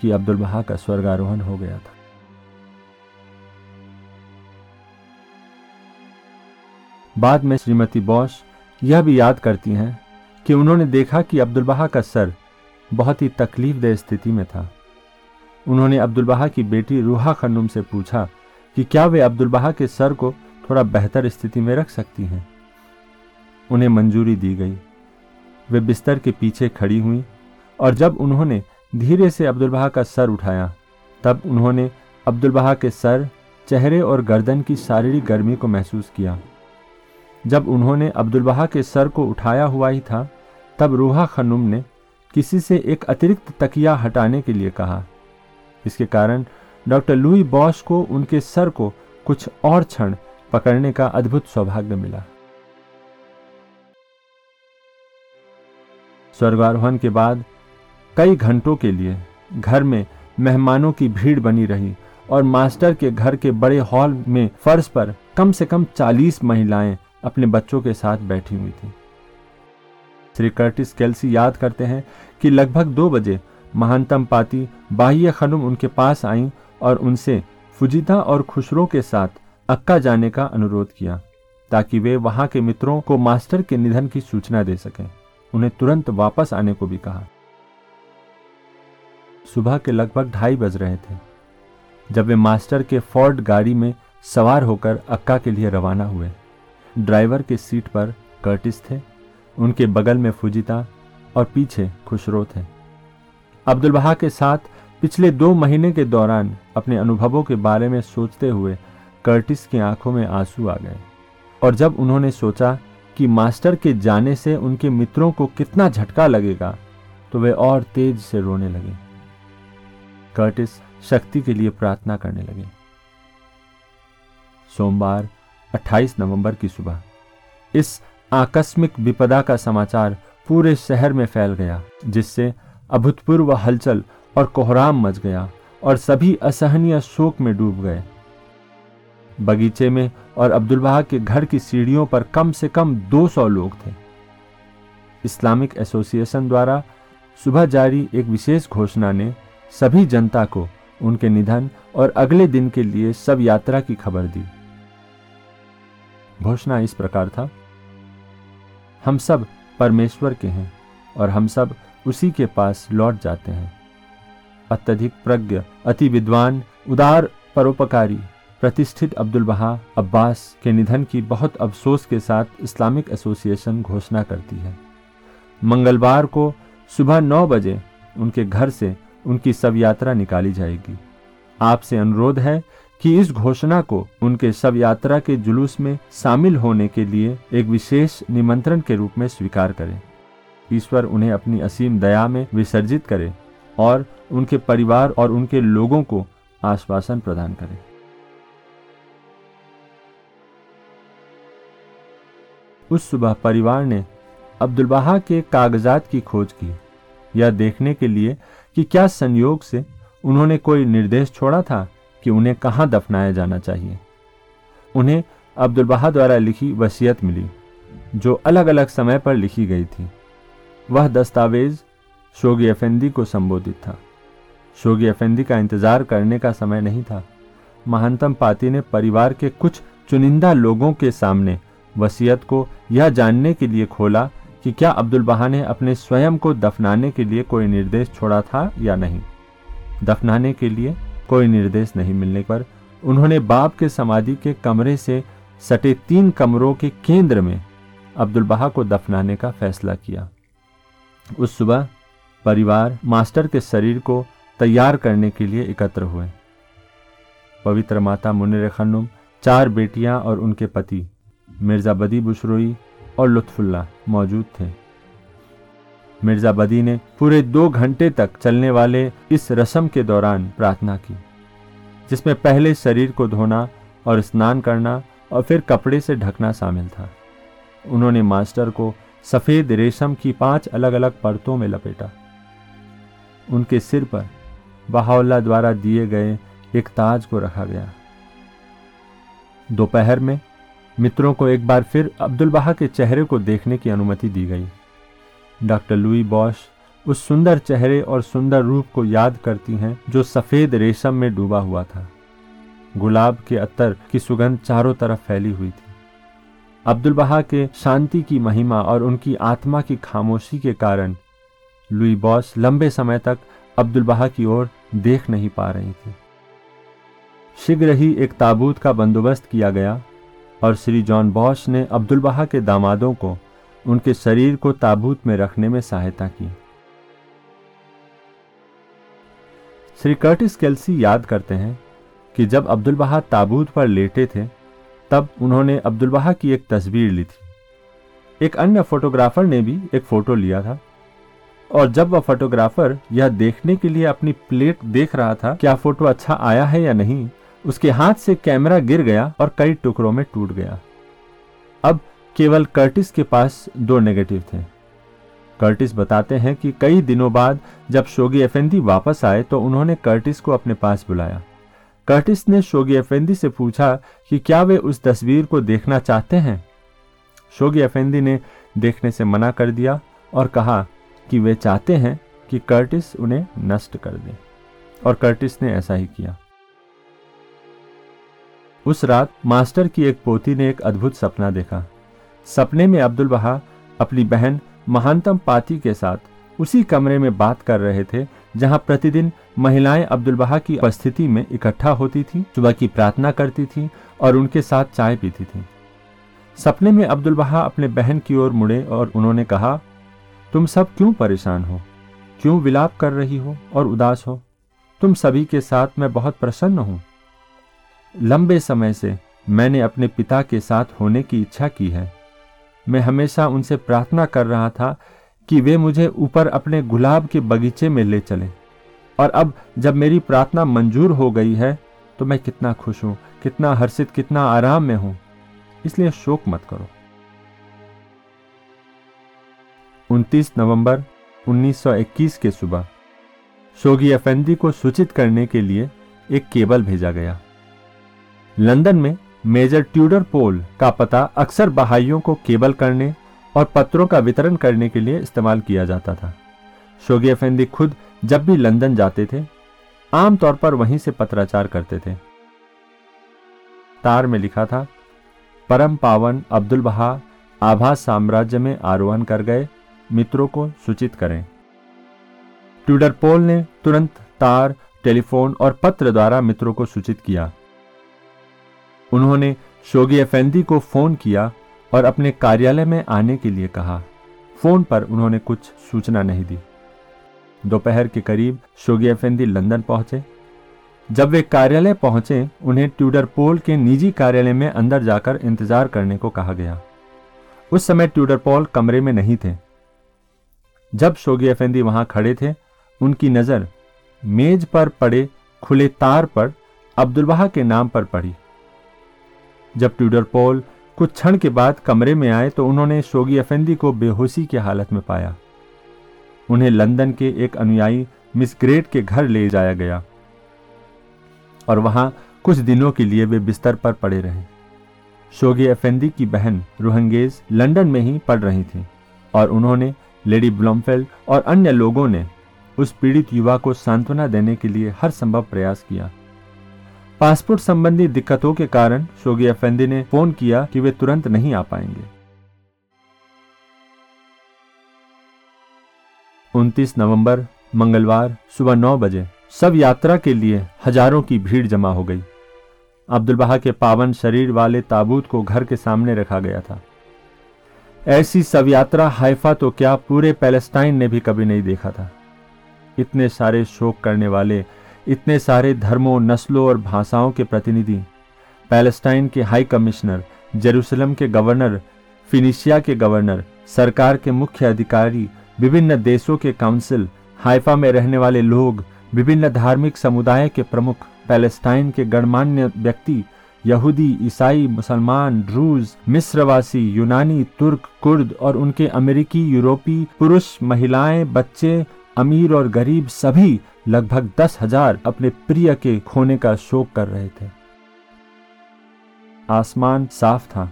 कि अब्दुल बहा का स्वर्गारोहण हो गया था। बाद में श्रीमती बॉश यह भी याद करती हैं कि उन्होंने देखा कि अब्दुल बहा का सर बहुत ही तकलीफदेह स्थिति में था। उन्होंने अब्दुल बहा की बेटी रूहा खन्नुम से पूछा कि क्या वे अब्दुल बहा के सर को थोड़ा बेहतर स्थिति में रख सकती हैं? उन्हें मंजूरी दी गई। वे बिस्तर के पीछे खड़ी हुई और जब उन्होंने धीरे से अब्दुल बहा का सर उठाया, तब उन्होंने अब्दुल बहा के सर, चेहरे और गर्दन की शारीरिक गर्मी को महसूस किया। जब उन्होंने अब्दुल बहा के सर को उठाया हुआ ही था, तब रूहा खनुम ने किसी से एक अतिरिक्त तकिया हटाने के लिए कहा। इसके कारण डॉक्टर लुई बॉस को, उनके सर को कुछ और क्षण पकड़ने का अद्भुत सौभाग्य मिला। स्वर्गारोहण के बाद कई घंटों के लिए घर में मेहमानों की भीड़ बनी रही और मास्टर के घर के बड़े हॉल में फर्श पर कम से कम चालीस महिलाएँ अपने बच्चों के साथ बैठी हुई थी। श्री कर्टिस कैल्सी याद करते हैं कि लगभग दो बजे महानतम पाती बाह्य खनुम उनके पास आई और उनसे फुजिता और खुशरो के साथ अक्का जाने का अनुरोध किया, ताकि वे वहाँ के मित्रों को मास्टर के निधन की सूचना दे सकें। उन्हें तुरंत वापस आने को भी कहा। सुबह के लगभग ढाई बज रहे थे, जब वे मास्टर के फोर्ड गाड़ी में सवार होकर अक्का के लिए रवाना हुए। ड्राइवर के सीट पर कर्टिस थे, उनके बगल में फुजिता और पीछे खुशरो थे। अब्दुल बहा के साथ पिछले दो महीने के दौरान अपने अनुभवों के बारे में सोचते हुए कर्टिस की आँखों में आँसू आ गए और जब उन्होंने सोचा कि मास्टर के जाने से उनके मित्रों को कितना झटका लगेगा तो वे और तेज से रोने लगे। कर्टिस शक्ति के लिए प्रार्थना करने लगे। सोमवार 28 नवंबर की सुबह, इस आकस्मिक विपदा का समाचार पूरे शहर में फैल गया, जिससे अभूतपूर्व हलचल और कोहराम मच गया और सभी असहनीय शोक में डूब गए। बगीचे में और अब्दुल बहा के घर की सीढ़ियों पर कम से कम 200 लोग थे। इस्लामिक एसोसिएशन द्वारा सुबह जारी एक विशेष घोषणा ने सभी जनता को उनके निधन और अगले दिन के लिए सब यात्रा की खबर दी। घोषणा इस प्रकार था, हम सब परमेश्वर के हैं और हम सब उसी के पास लौट जाते हैं। अत्यधिक प्रज्ञ, अति विद्वान, उदार, परोपकारी, प्रतिष्ठित अब्दुल बहा अब्बास के निधन की बहुत अफसोस के साथ इस्लामिक एसोसिएशन घोषणा करती है। मंगलवार को सुबह नौ बजे उनके घर से उनकी सब यात्रा निकाली जाएगी। आपसे अनुरोध है कि इस घोषणा को उनके सब यात्रा के जुलूस में शामिल होने के लिए एक विशेष निमंत्रण के रूप में स्वीकार करें। ईश्वर उन्हें अपनी असीम दया में विसर्जित करे और उनके परिवार और उनके लोगों को आश्वासन प्रदान करे। उस सुबह परिवार ने अब्दुल बहा के कागजात की खोज की, यह देखने के लिए कि क्या संयोग से उन्होंने कोई निर्देश छोड़ा था कि उन्हें कहाँ दफनाया जाना चाहिए। उन्हें अब्दुल बहा द्वारा लिखी वसीयत मिली, जो अलग अलग समय पर लिखी गई थी। वह दस्तावेज़ शोगी अफेंदी को संबोधित था। शोगी अफेंदी का इंतज़ार करने का समय नहीं था। महानतम पाती ने परिवार के कुछ चुनिंदा लोगों के सामने वसीयत को यह जानने के लिए खोला कि क्या अब्दुल बहा ने अपने स्वयं को दफनाने के लिए कोई निर्देश छोड़ा था या नहीं। दफनाने के लिए कोई निर्देश नहीं मिलने पर उन्होंने बाप के समाधि के कमरे से सटे तीन कमरों के केंद्र में अब्दुल बहा को दफनाने का फैसला किया। उस सुबह परिवार मास्टर के शरीर को तैयार करने के लिए एकत्र हुए। पवित्र माता मुनिर खन्नुम चार बेटियाँ और उनके पति मिर्ज़ा बदी बुशरोई और लुत्फुल्ला मौजूद थे। मिर्ज़ा बदी ने पूरे दो घंटे तक चलने वाले इस रस्म के दौरान प्रार्थना की, जिसमें पहले शरीर को धोना और स्नान करना और फिर कपड़े से ढकना शामिल था। उन्होंने मास्टर को सफ़ेद रेशम की पाँच अलग अलग परतों में लपेटा। उनके सिर पर बहाउल्ला द्वारा दिए गए एक ताज को रखा गया। दोपहर में मित्रों को एक बार फिर अब्दुल बहा के चेहरे को देखने की अनुमति दी गई। डॉक्टर लुई बॉश उस सुंदर चेहरे और सुंदर रूप को याद करती हैं जो सफ़ेद रेशम में डूबा हुआ था। गुलाब के अत्तर की सुगंध चारों तरफ़ फैली हुई थी। अब्दुल बहा के शांति की महिमा और उनकी आत्मा की खामोशी के कारण लुई बॉस लंबे समय तक अब्दुल बहा की ओर देख नहीं पा रही थी। शीघ्र ही एक ताबूत का बंदोबस्त किया गया और श्री जॉन बॉस ने अब्दुल बहा के दामादों को उनके शरीर को ताबूत में रखने में सहायता की। श्री कर्टिस केल्सी याद करते हैं कि जब अब्दुल बहा ताबूत पर लेटे थे तब उन्होंने अब्दुल बहा की एक तस्वीर ली थी। एक अन्य फोटोग्राफर ने भी एक फ़ोटो लिया था। और जब वह फोटोग्राफर यह देखने के लिए अपनी प्लेट देख रहा था, क्या फ़ोटो अच्छा आया है या नहीं? उसके हाथ से कैमरा गिर गया और कई टुकड़ों में टूट गया। अब केवल कर्टिस के पास दो नेगेटिव थे। कर्टिस बताते हैं कि कई दिनों बाद जब शोगी एफेंदी वापस आए तो उन्होंने कर्टिस को अपने पास बुलाया। कर्टिस ने शोगी अफेंदी से पूछा कि क्या वे उस तस्वीर को देखना चाहते हैं? शोगी अफेंदी ने देखने से मना कर दिया और कहा कि वे चाहते हैं कि कर्टिस उन्हें नष्ट कर दे। और कर्टिस ने ऐसा ही किया। उस रात मास्टर की एक पोती ने एक अद्भुत सपना देखा। सपने में अब्दुल बहा अपनी बहन महानतम पाती के साथ उसी कमरे में बात कर रहे थे जहाँ प्रतिदिन महिलाएँ अब्दुल बहा की उपस्थिति में इकट्ठा होती थी, सुबह की प्रार्थना करती थी और उनके साथ चाय पीती थी। सपने में अब्दुल बहा अपने बहन की ओर मुड़े और उन्होंने कहा, तुम सब क्यों परेशान हो? क्यों विलाप कर रही हो और उदास हो? तुम सभी के साथ मैं बहुत प्रसन्न हूँ। लंबे समय से मैंने अपने पिता के साथ होने की इच्छा की है। मैं हमेशा उनसे प्रार्थना कर रहा था कि वे मुझे ऊपर अपने गुलाब के बगीचे में ले चले। और अब जब मेरी प्रार्थना मंजूर हो गई है तो मैं कितना खुश हूँ, कितना हर्षित, कितना आराम में हूँ। इसलिए शोक मत करो। 29 नवंबर 1921 के सुबह, शोगी अफेंदी को सूचित करने के लिए एक केबल भेजा गया। लंदन में मेजर ट्यूडर पोल का पता अक्सर बहाइयों को केबल करने और पत्रों का वितरण करने के लिए इस्तेमाल किया जाता था। शोगी अफेंदी खुद जब भी लंदन जाते थे आमतौर पर वहीं से पत्राचार करते थे। तार में लिखा था, परम पावन अब्दुल बहा आभा साम्राज्य में आरोहण कर गए, मित्रों को सूचित करें। ट्यूडर पोल ने तुरंत तार, टेलीफोन और पत्र द्वारा मित्रों को सूचित किया। उन्होंने शोगी अफेंदी को फ़ोन किया और अपने कार्यालय में आने के लिए कहा। फ़ोन पर उन्होंने कुछ सूचना नहीं दी। दोपहर के करीब शोगी अफेंदी लंदन पहुँचे। जब वे कार्यालय पहुँचे, उन्हें ट्यूडर पोल के निजी कार्यालय में अंदर जाकर इंतज़ार करने को कहा गया। उस समय ट्यूडर पोल कमरे में नहीं थे। जब शोगी अफेंदी वहाँ खड़े थे, उनकी नज़र मेज पर पड़े खुले तार पर अब्दुलवाहा के नाम पर पड़ी। जब ट्यूडर पोल कुछ क्षण के बाद कमरे में आए तो उन्होंने शोगी अफेंदी को बेहोशी की हालत में पाया। उन्हें लंदन के एक अनुयायी, मिस ग्रेट के घर ले जाया गया। और वहाँ कुछ दिनों के लिए वे बिस्तर पर पड़े रहे। शोगी अफेंदी की बहन रोहंगेज लंदन में ही पढ़ रही थी और उन्होंने लेडी ब्लॉमफेल्ड और अन्य लोगों ने उस पीड़ित युवा को सांत्वना देने के लिए हर संभव प्रयास किया। पासपोर्ट संबंधी दिक्कतों के कारण शोगी अफेंदी ने फ़ोन किया कि वे तुरंत नहीं आ पाएँगे। 29 नवंबर, मंगलवार, सुबह नौ बजे, सब यात्रा के लिए हज़ारों की भीड़ जमा हो गई। अब्दुल बहा के पावन शरीर वाले ताबूत को घर के सामने रखा गया था। ऐसी सब यात्रा हाइफा तो क्या पूरे पैलेस्टाइन ने भी कभी नहीं देखा था। इतने सारे शोक करने वाले इतने सारे धर्मों, नस्लों और भाषाओं के प्रतिनिधि। पैलेस्टाइन के हाई कमिश्नर, जेरूसलम के गवर्नर, फिनिशिया के गवर्नर, सरकार के मुख्य अधिकारी, विभिन्न देशों के काउंसिल, हाइफा में रहने वाले लोग, विभिन्न धार्मिक समुदाय के प्रमुख, पैलेस्टाइन के गणमान्य व्यक्ति, यहूदी, ईसाई, मुसलमान, रूस, मिस्रवासी, यूनानी, तुर्क, कुर्द और उनके अमेरिकी, यूरोपी, पुरुष, महिलाएँ, बच्चे, अमीर और गरीब सभी लगभग दस हज़ार अपने प्रिय के खोने का शोक कर रहे थे। आसमान साफ़ था,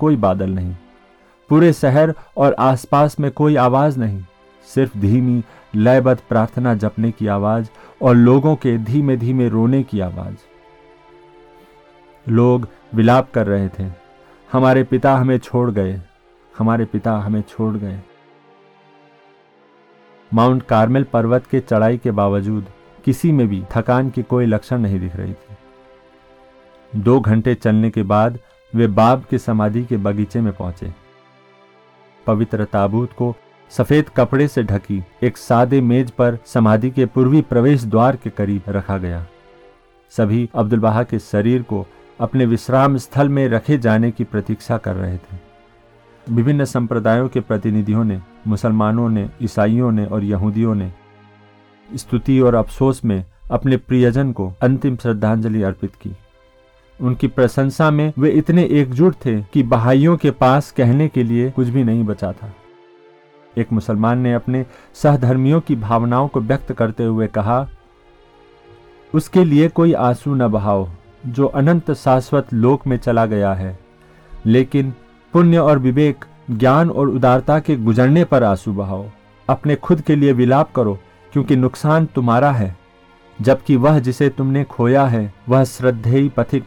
कोई बादल नहीं। पूरे शहर और आसपास में कोई आवाज़ नहीं, सिर्फ़ धीमी, लयबद्ध प्रार्थना जपने की आवाज़ और लोगों के धीमे धीमे रोने की आवाज़। लोग विलाप कर रहे थे, हमारे पिता हमें छोड़ गए, हमारे पिता हमें छोड़ गए। माउंट कार्मेल पर्वत के चढ़ाई के बावजूद किसी में भी थकान की कोई लक्षण नहीं दिख रही थी। दो घंटे चलने के बाद वे बाब की समाधि के बगीचे में पहुँचे। पवित्र ताबूत को सफ़ेद कपड़े से ढकी एक सादे मेज पर समाधि के पूर्वी प्रवेश द्वार के करीब रखा गया। सभी अब्दुल बहा के शरीर को अपने विश्राम स्थल में रखे जाने की प्रतीक्षा कर रहे थे। विभिन्न संप्रदायों के प्रतिनिधियों ने, मुसलमानों ने, ईसाइयों ने और यहूदियों ने स्तुति और अफसोस में अपने प्रियजन को अंतिम श्रद्धांजलि अर्पित की। उनकी प्रशंसा में वे इतने एकजुट थे कि बहाइयों के पास कहने के लिए कुछ भी नहीं बचा था। एक मुसलमान ने अपने सहधर्मियों की भावनाओं को व्यक्त करते हुए कहा, उसके लिए कोई आँसू न बहाओ, जो अनंत शाश्वत लोक में चला गया है। लेकिन पुण्य और विवेक, ज्ञान और उदारता के गुजरने पर आँसू बहाओ। अपने खुद के लिए विलाप करो, क्योंकि नुकसान तुम्हारा है। जबकि वह जिसे तुमने खोया है, वह श्रद्धेय पथिक।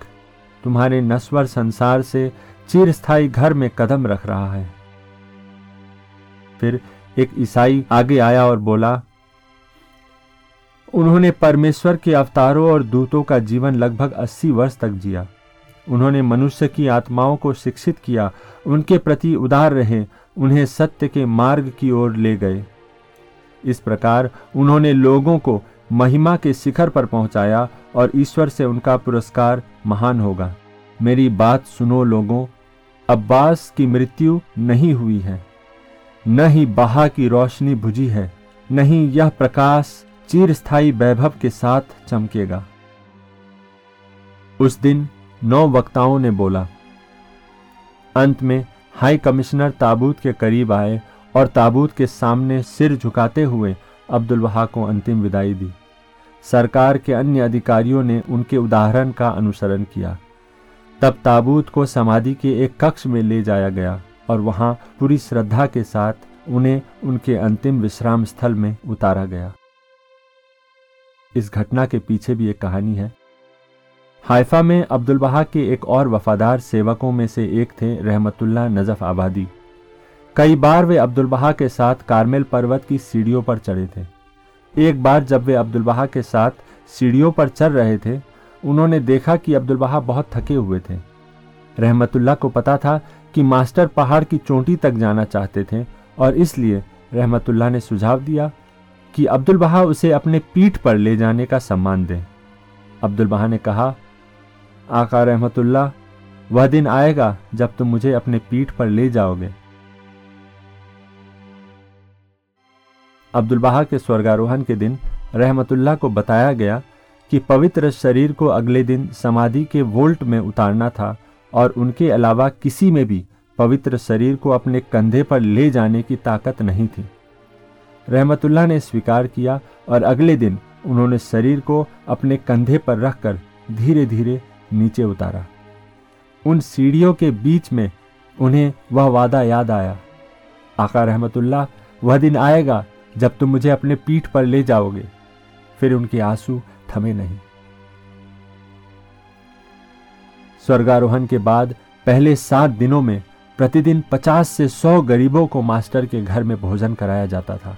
तुम्हारे नस्वर संसार से चिरस्थायी घर में कदम रख रहा है। फिर एक ईसाई आगे आया और बोला, उन्होंने परमेश्वर के अवतारों और दूतों का जीवन लगभग 80 वर्ष तक जिया। उन्होंने मनुष्य की आत्माओं को शिक्षित किया, उनके प्रति उदार रहे, उन्हें सत्य के मार्ग की ओर ले गए। इस प्रकार उन्होंने लोगों को महिमा के शिखर पर पहुँचाया और ईश्वर से उनका पुरस्कार महान होगा। मेरी बात सुनो लोगों, अब्बास की मृत्यु नहीं हुई है, न ही बहा की रोशनी बुझी है नहीं यह प्रकाश चिरस्थायी वैभव के साथ चमकेगा। उस दिन नौ वक्ताओं ने बोला, अंत में हाई कमिश्नर ताबूत के करीब आए और ताबूत के सामने सिर झुकाते हुए अब्दुल वहा को अंतिम विदाई दी। सरकार के अन्य अधिकारियों ने उनके उदाहरण का अनुसरण किया। तब ताबूत को समाधि के एक कक्ष में ले जाया गया और वहाँ पूरी श्रद्धा के साथ उन्हें उनके अंतिम विश्राम स्थल में उतारा गया। इस घटना के पीछे भी एक कहानी है। हाइफा में अब्दुल बहा के एक और वफादार सेवकों में से एक थे रहमतुल्ला नजफ आबादी। कई बार वे अब्दुल बहा के साथ कारमेल पर्वत की सीढ़ियों पर चढ़े थे। एक बार जब वे अब्दुल बहा के साथ सीढ़ियों पर चढ़ रहे थे, उन्होंने देखा कि अब्दुल बहा बहुत थके हुए थे। रहमतुल्लाह को पता था कि मास्टर पहाड़ की चोटी तक जाना चाहते थे और इसलिए रहमतुल्लाह ने सुझाव दिया कि अब्दुल बहा उसे अपने पीठ पर ले जाने का सम्मान दें। अब्दुल बहा ने कहा आका रहमतुल्लाह, वह दिन आएगा जब तुम मुझे अपने पीठ पर ले जाओगे। अब्दुल बहा के स्वर्गारोहण के दिन रहमतुल्ला को बताया गया कि पवित्र शरीर को अगले दिन समाधि के वोल्ट में उतारना था और उनके अलावा किसी में भी पवित्र शरीर को अपने कंधे पर ले जाने की ताकत नहीं थी। रहमतुल्लाह ने स्वीकार किया और अगले दिन उन्होंने शरीर को अपने कंधे पर रखकर धीरे धीरे नीचे उतारा। उन सीढ़ियों के बीच में उन्हें वह वादा याद आया। आका रहमतुल्लाह, वह दिन आएगा जब तुम मुझे अपने पीठ पर ले जाओगे। फिर उनके आँसू थमे नहीं। स्वर्गारोहण के बाद पहले सात दिनों में प्रतिदिन पचास से सौ गरीबों को मास्टर के घर में भोजन कराया जाता था।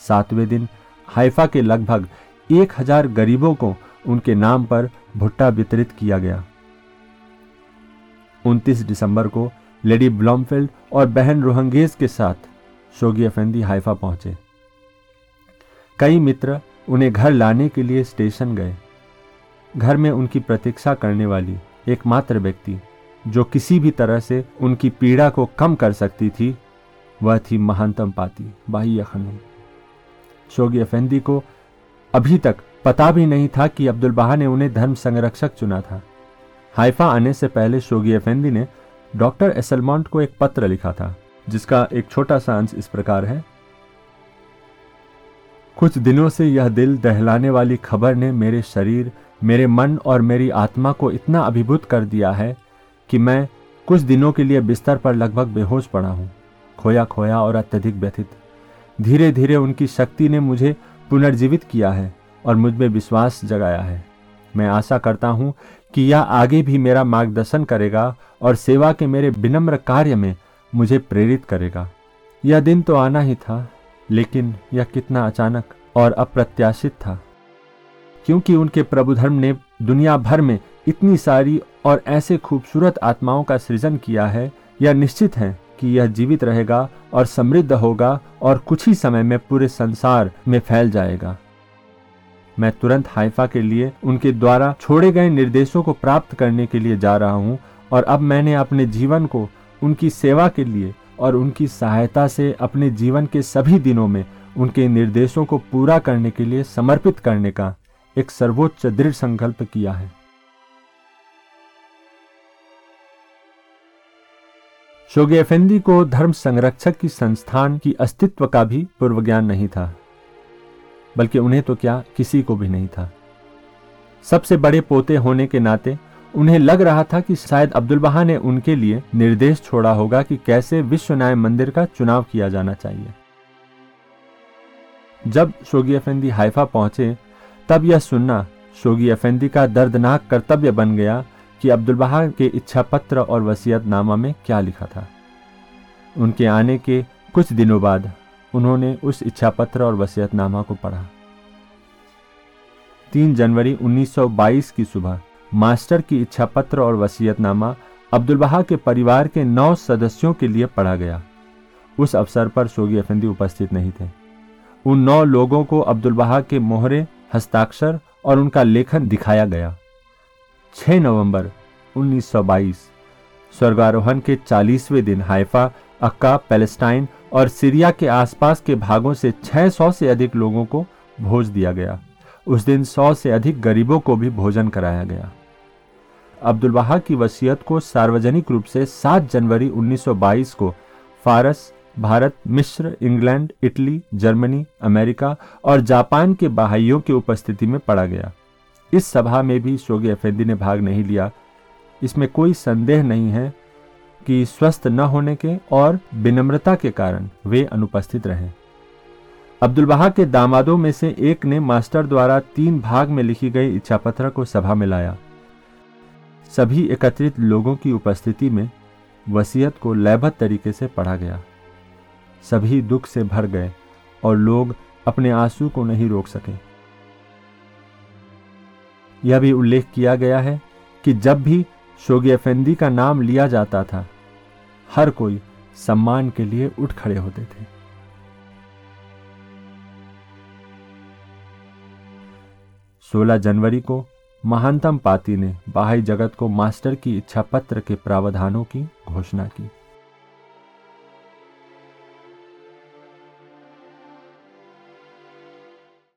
सातवें दिन हाइफा के लगभग एक हज़ार गरीबों को उनके नाम पर भुट्टा वितरित किया गया। 29 दिसंबर को लेडी ब्लॉमफील्ड और बहन रोहंगेज के साथ शोगी अफेंदी हाइफा पहुँचे। कई मित्र उन्हें घर लाने के लिए स्टेशन गए। घर में उनकी प्रतीक्षा करने वाली एकमात्र व्यक्ति, जो किसी भी तरह से उनकी पीड़ा को कम कर सकती थी, वह थी महानतम पाती बाही खनूम शोगी अफेंदी को अभी तक पता भी नहीं था कि अब्दुल बहा ने उन्हें धर्म संरक्षक चुना था। हाइफा आने से पहले शोगी अफेंदी ने डॉक्टर एसलमॉन्ट को एक पत्र लिखा था, जिसका एक छोटा सा अंश इस प्रकार है। कुछ दिनों से यह दिल दहलाने वाली खबर ने मेरे शरीर, मेरे मन और मेरी आत्मा को इतना अभिभूत कर दिया है कि मैं कुछ दिनों के लिए बिस्तर पर लगभग बेहोश पड़ा हूँ खोया खोया और अत्यधिक व्यथित। धीरे धीरे उनकी शक्ति ने मुझे पुनर्जीवित किया है। और मुझमें विश्वास जगाया है। मैं आशा करता हूँ कि यह आगे भी मेरा मार्गदर्शन करेगा और सेवा के मेरे विनम्र कार्य में मुझे प्रेरित करेगा। यह दिन तो आना ही था, लेकिन यह कितना अचानक और अप्रत्याशित था। क्योंकि उनके प्रभु धर्म ने दुनिया भर में इतनी सारी और ऐसे खूबसूरत आत्माओं का सृजन किया है, यह निश्चित है कि यह जीवित रहेगा और समृद्ध होगा और कुछ ही समय में पूरे संसार में फैल जाएगा। मैं तुरंत हाइफा के लिए उनके द्वारा छोड़े गए निर्देशों को प्राप्त करने के लिए जा रहा हूँ और अब मैंने अपने जीवन को उनकी सेवा के लिए और उनकी सहायता से अपने जीवन के सभी दिनों में उनके निर्देशों को पूरा करने के लिए समर्पित करने का एक सर्वोच्च दृढ़ संकल्प किया है। शोगे एफेंदी को धर्म संरक्षक की संस्थान की अस्तित्व का भी पूर्व ज्ञान नहीं था। बल्कि उन्हें तो क्या किसी को भी नहीं था। सबसे बड़े पोते होने के नाते उन्हें लग रहा था कि शायद अब्दुल बहा ने उनके लिए निर्देश छोड़ा होगा कि कैसे विश्व न्याय मंदिर का चुनाव किया जाना चाहिए। जब शोगी अफेंदी हाइफा पहुँचे, तब यह सुनना शोगी अफेंदी का दर्दनाक कर्तव्य बन गया कि अब्दुल बहा के इच्छा पत्र और वसीयतनामा में क्या लिखा था। उनके आने के कुछ दिनों बाद उन्होंने उस इच्छा पत्र और वसीयतनामा को पढ़ा। तीन जनवरी 1922 की सुबह, मास्टर की इच्छा पत्र और वसीयतनामा अब्दुल बहा के परिवार के नौ सदस्यों के लिए पढ़ा गया। उस अवसर पर सोगी अफंदी उपस्थित नहीं थे। उन नौ लोगों को अब्दुल बहा के मोहरे, हस्ताक्षर और उनका लेखन दिखाया गया। 6 नवंबर 1922 स्वर्गारोहण के 40वें दिन हाइफा अक्का, पैलेस्टाइन और सीरिया के आसपास के भागों से 600 से अधिक लोगों को भोज दिया गया। उस दिन 100 से अधिक गरीबों को भी भोजन कराया गया। अब्दुल बहा की वसीयत को सार्वजनिक रूप से 7 जनवरी 1922 को फारस, भारत, मिस्र, इंग्लैंड, इटली, जर्मनी, अमेरिका और जापान के बहाइयों की उपस्थिति में पढ़ा गया। इस सभा में भी शोगे अफेंदी ने भाग नहीं लिया। इसमें कोई संदेह नहीं है कि स्वस्थ न होने के और विनम्रता के कारण वे अनुपस्थित रहे। अब्दुल बहा के दामादों में से एक ने मास्टर द्वारा तीन भाग में लिखी गई इच्छा पत्र को सभा में लाया। सभी एकत्रित लोगों की उपस्थिति में वसीयत को लयबद्ध तरीके से पढ़ा गया। सभी दुख से भर गए और लोग अपने आँसू को नहीं रोक सके। यह भी उल्लेख किया गया है कि जब भी शोगी अफेंदी का नाम लिया जाता था हर कोई सम्मान के लिए उठ खड़े होते थे। सोलह जनवरी को महानतम पाती ने बाह्य जगत को मास्टर की इच्छा पत्र के प्रावधानों की घोषणा की।